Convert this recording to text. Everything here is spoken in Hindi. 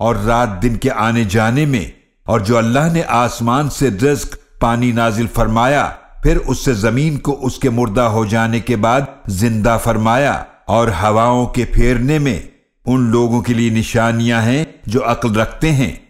और रात दिन के आने जाने में, और जो अल्लाह ने आसमान से रिस्क पानी नाजिल फरमाया, फिर उससे ज़मीन को उसके मुर्दा हो जाने के बाद ज़िंदा फरमाया, और हवाओं के फेरने में, उन लोगों के लिए निशानियाँ हैं जो अक्ल रखते हैं।